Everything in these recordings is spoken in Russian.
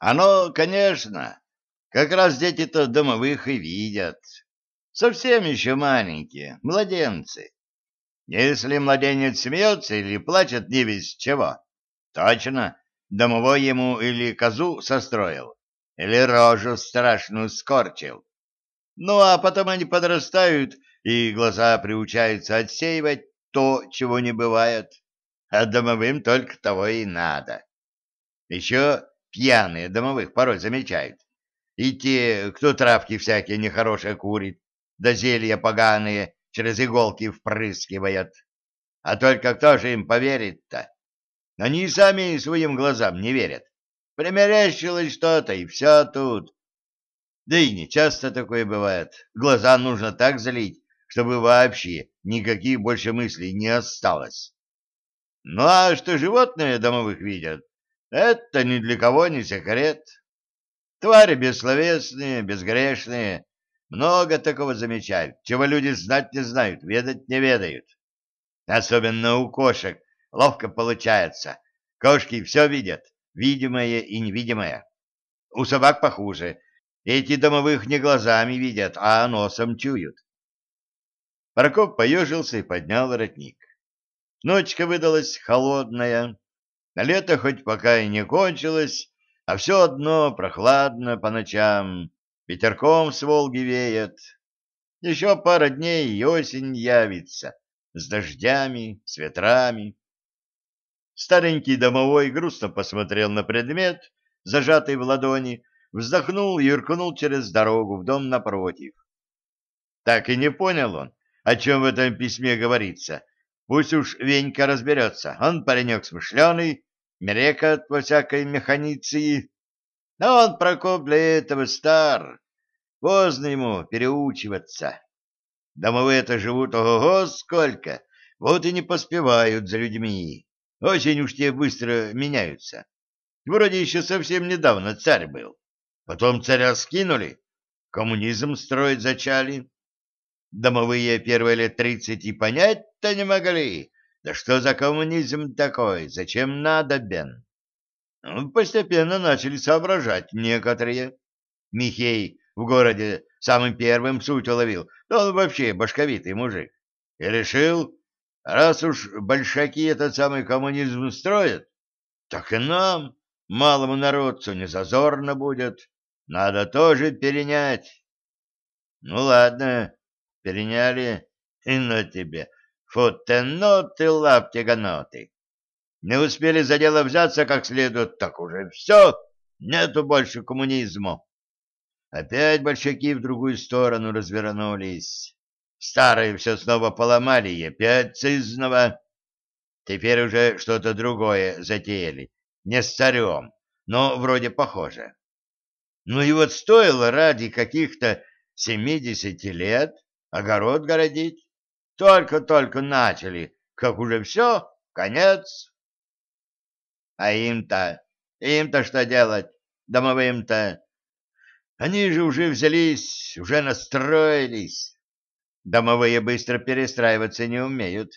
Оно, конечно, как раз дети-то домовых и видят. Совсем еще маленькие, младенцы. Если младенец смеется или плачет не весь чего, точно, домовой ему или козу состроил, или рожу страшную скорчил. Ну, а потом они подрастают, и глаза приучаются отсеивать то, чего не бывает. А домовым только того и надо. Еще пьяные домовых порой замечают. И те, кто травки всякие нехорошие курит, да зелья поганые через иголки впрыскивает. А только кто же им поверит-то? Они сами своим глазам не верят. Примерещилось что-то, и все тут. Да и не часто такое бывает. Глаза нужно так залить, чтобы вообще никаких больше мыслей не осталось. Ну а что животные домовых видят, это ни для кого не секрет. Твари бессловесные, безгрешные, много такого замечают, чего люди знать не знают, ведать не ведают. Особенно у кошек ловко получается. Кошки все видят, видимое и невидимое. У собак похуже. Эти домовых не глазами видят, а носом чуют. Прокоп поежился и поднял воротник. Ночка выдалась холодная. Лето хоть пока и не кончилось, а все одно прохладно по ночам. Ветерком с Волги веет. Еще пара дней и осень явится. С дождями, с ветрами. Старенький домовой грустно посмотрел на предмет, зажатый в ладони, вздохнул и юркнул через дорогу в дом напротив. Так и не понял он, о чем в этом письме говорится. Пусть уж Венька разберется. Он паренек смышленый, мерекат во всякой механиции. Но он, Прокоп, для этого стар. Поздно ему переучиваться. Домовые-то живут ого-го сколько, вот и не поспевают за людьми. Очень уж те быстро меняются. Вроде еще совсем недавно царь был. Потом царя скинули, коммунизм строить зачали. Домовые первые лет тридцать и понять-то не могли. Да что за коммунизм такой? Зачем надобен? Ну, постепенно начали соображать некоторые. Михей в городе самым первым суть уловил, да он вообще башковитый мужик. И решил, раз уж большаки этот самый коммунизм строят, так и нам, малому народцу, не зазорно будет. Надо тоже перенять. Ну ладно, переняли, и на тебе, футеноты, лаптеганоты. Не успели за дело взяться как следует, так уже все, нету больше коммунизму. Опять большаки в другую сторону развернулись. Старые все снова поломали, и опять сызново. Теперь уже что-то другое затеяли, не с царем, но вроде похоже. Ну и вот стоило ради каких-то семидесяти лет огород городить. Только-только начали, как уже все, конец. А им-то, им-то что делать, домовым-то? Они же уже взялись, уже настроились. Домовые быстро перестраиваться не умеют.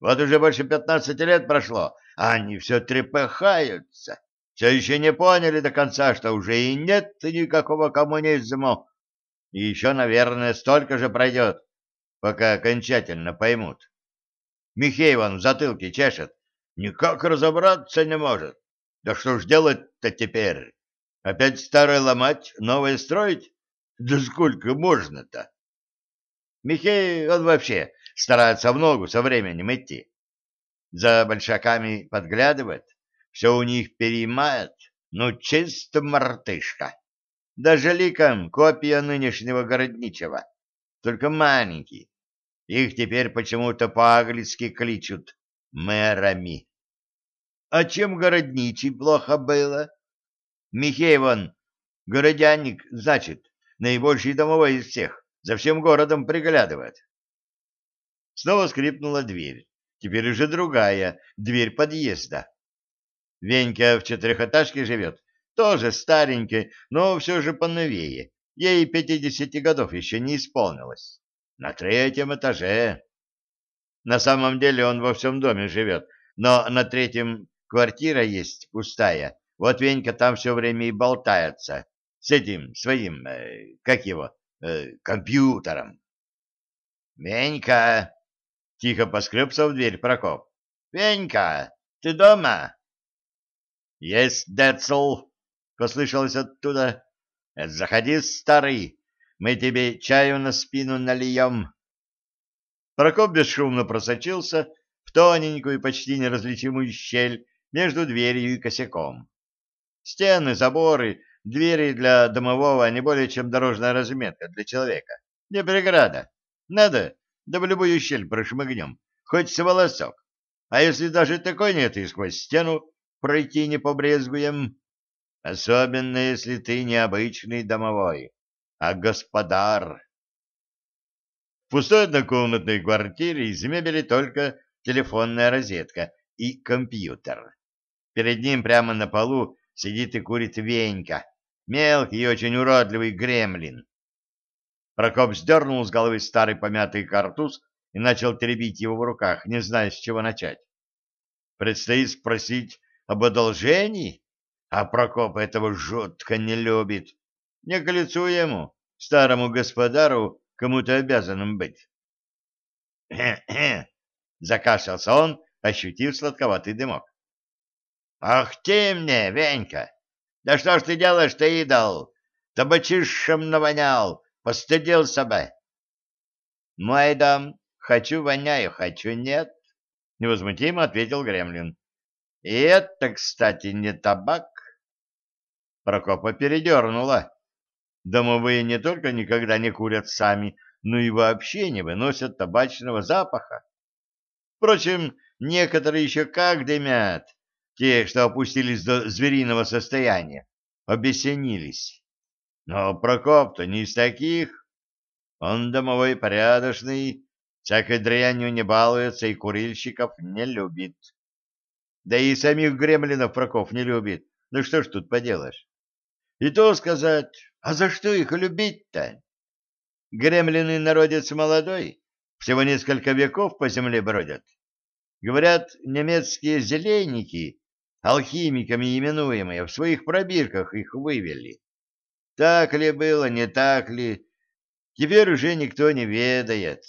Вот уже больше пятнадцати лет прошло, а они все трепыхаются. Все еще не поняли до конца, что уже и нет никакого коммунизма. И еще, наверное, столько же пройдет, пока окончательно поймут. Михей вон в затылке чешет, никак разобраться не может. Да что ж делать-то теперь? Опять старое ломать, новое строить? Да сколько можно-то? Михей, он вообще старается в ногу со временем идти. За большаками подглядывает, все у них переймает, ну, чисто мартышка. Даже ликом копия нынешнего городничего, только маленький. Их теперь почему-то по-английски кличут мэрами. А чем городничий плохо было? Михей вон, городянник, значит, наибольший домовой из всех, за всем городом приглядывает. Снова скрипнула дверь. Теперь уже другая, дверь подъезда. Венька в четырехэтажке живет, тоже старенький, но все же поновее. Ей пятидесяти годов еще не исполнилось. На третьем этаже. На самом деле он во всем доме живет, но на третьем квартира есть пустая, Вот Венька там все время и болтается с этим своим, э, как его, э, компьютером. «Венька!» — тихо поскребся в дверь Прокоп. «Венька, ты дома?» «Есть, Децл!» — послышалось оттуда. «Заходи, старый, мы тебе чаю на спину нальем». Прокоп бесшумно просочился в тоненькую, почти неразличимую щель между дверью и косяком. Стены, заборы, двери для домового не более чем дорожная разметка для человека. Не преграда. Надо, да в любую щель прошмыгнем, хоть с волосок. А если даже такой нет, и сквозь стену пройти не побрезгуем. Особенно, если ты не обычный домовой, а господар. В пустой однокомнатной квартире из мебели только телефонная розетка и компьютер. Перед ним прямо на полу сидит и курит Венька, мелкий и очень уродливый гремлин. Прокоп сдернул с головы старый помятый картуз и начал теребить его в руках, не зная, с чего начать. Предстоит спросить об одолжении, а Прокоп этого жутко не любит. Не к лицу ему, старому господару, кому-то обязанным быть. «Хе-хе!» — закашлялся он, ощутив сладковатый дымок. «Ах ты мне, Венька! Да что ж ты делаешь-то, идол? Табачишем навонял, постыдился бы!» «Мой дом, хочу воняю, хочу нет», — невозмутимо ответил Гремлин. «И это, кстати, не табак». Прокопа передернула. Домовые не только никогда не курят сами, но и вообще не выносят табачного запаха. Впрочем, некоторые еще как дымят, те, что опустились до звериного состояния, обесенились. Но Прокоп-то не из таких. Он домовой порядочный, всякой дрянью не балуется и курильщиков не любит. Да и самих гремлинов Прокоп не любит. Ну что ж тут поделаешь? И то сказать, а за что их любить-то? Гремлины народец молодой, всего несколько веков по земле бродят. Говорят, немецкие зеленники, алхимиками именуемые, в своих пробирках их вывели. Так ли было, не так ли, теперь уже никто не ведает.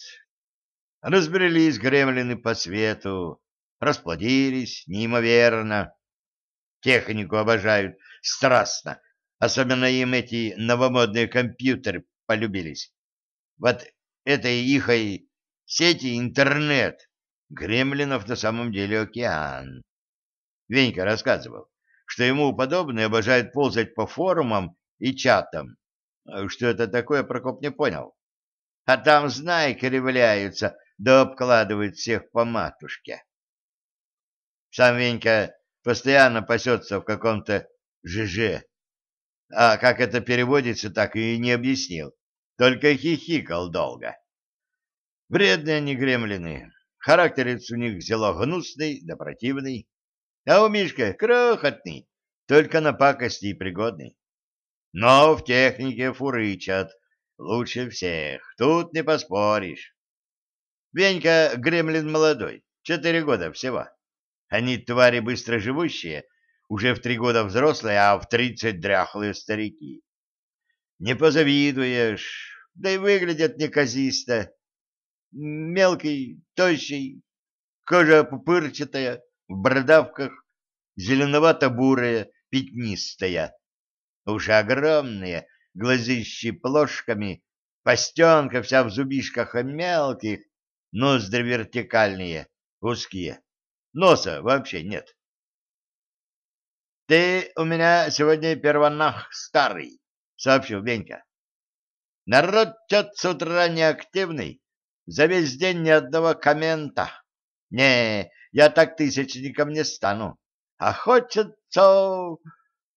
Разбрелись гремлины по свету, расплодились неимоверно. Технику обожают страстно, Особенно им эти новомодные компьютеры полюбились. Вот этой ихой сети интернет гремлинов на самом деле океан. Венька рассказывал, что ему подобные обожают ползать по форумам и чатам. Что это такое, Прокоп не понял. А там, знай, кривляются, да обкладывают всех по матушке. Сам Венька постоянно пасется в каком-то ЖЖ, а как это переводится, так и не объяснил. Только хихикал долго. Вредные они гремлины. Характерец у них зело гнусный да противный. А у Мишка крохотный, только на пакости и пригодный. Но в технике фурычат. Лучше всех. Тут не поспоришь. Венька гремлин молодой, четыре года всего. Они твари быстро живущие, уже в три года взрослые, а в тридцать дряхлые старики. Не позавидуешь, да и выглядят неказисто. Мелкий, тощий, кожа пупырчатая, в бородавках, зеленовато-бурая, пятнистая. Уши огромные, глазищи плошками, постенка вся в зубишках мелких, ноздри вертикальные, узкие. Носа вообще нет. — Ты у меня сегодня первонах старый, — сообщил Венька. — Народ чат с утра неактивный, за весь день ни одного коммента. Не, я так тысячником не стану. А хочется...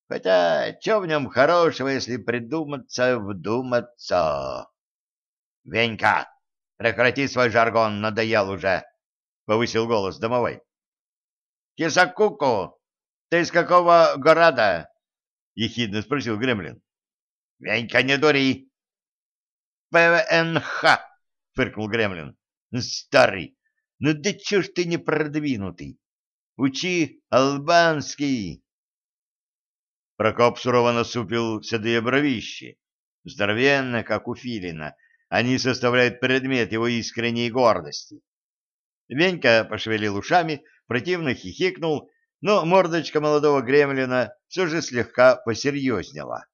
Хотя, что в нем хорошего, если придуматься, вдуматься? — Венька, прекрати свой жаргон, надоел уже, — повысил голос домовой. — Кисакуку, ты из какого города? — ехидно спросил Гремлин. — Венька, не дури. — ПВНХ, — фыркнул Гремлин. — Старый, ну да чё ж ты не продвинутый? Учи албанский. Прокоп сурово насупил седые бровищи. Здоровенно, как у филина, они составляют предмет его искренней гордости. Венька пошевелил ушами, противно хихикнул, но мордочка молодого гремлина все же слегка посерьезнела.